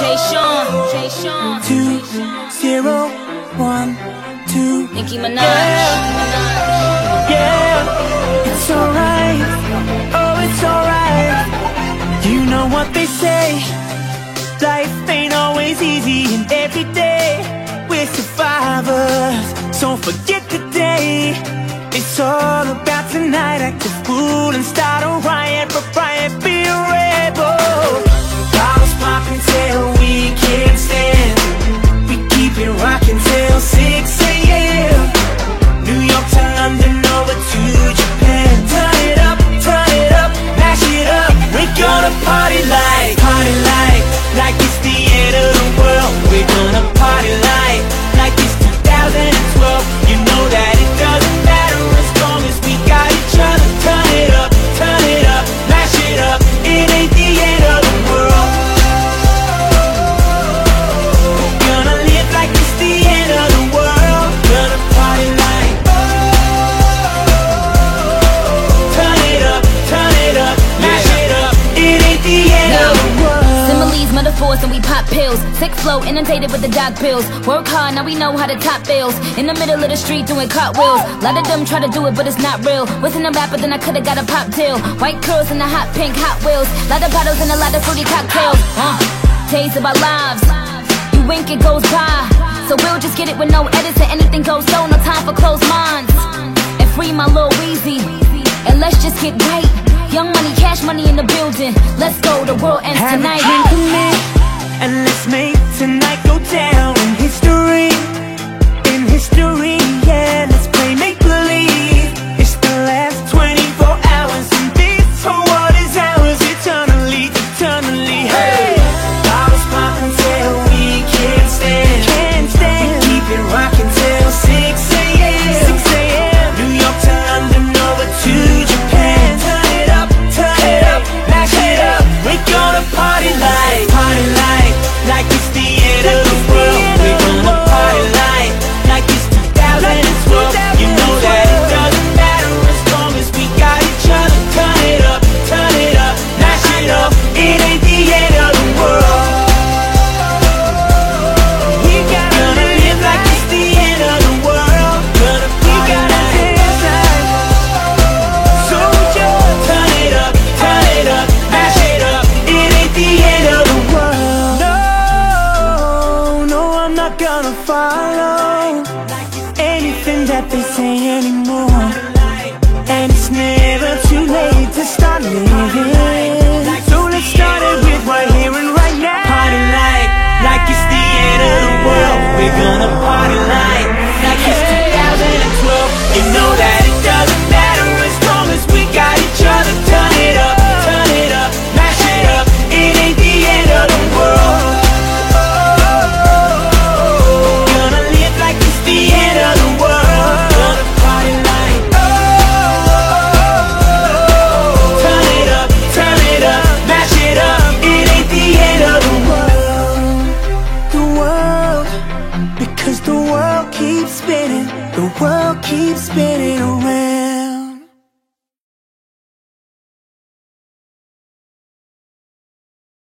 Jay Sean, Jay Sean, two, zero, one, two. Nicki Minaj. Yeah, yeah. it's alright. Oh, it's alright. You know what they say. Life ain't always easy, and every day we're survivors. So forget. skills. Sick flow, inundated with the doc bills. Work hard, now we know how to top bills. In the middle of the street doing cartwheels. A lot of them try to do it, but it's not real. Wasn't a rapper, then I could've got a pop deal. White curls and the hot pink Hot Wheels. Lot of bottles and a lot of fruity cocktails. Uh, days of our lives. You wink, it goes by. So we'll just get it with no edits and anything goes so. No time for closed minds. And free my little Weezy. And let's just get right. Young money, cash money in the building. Let's go, the world ends tonight. Have tonight. And let's make tonight go down in history. not gonna follow anything that they say anymore. And it's never too late to start living. spirit.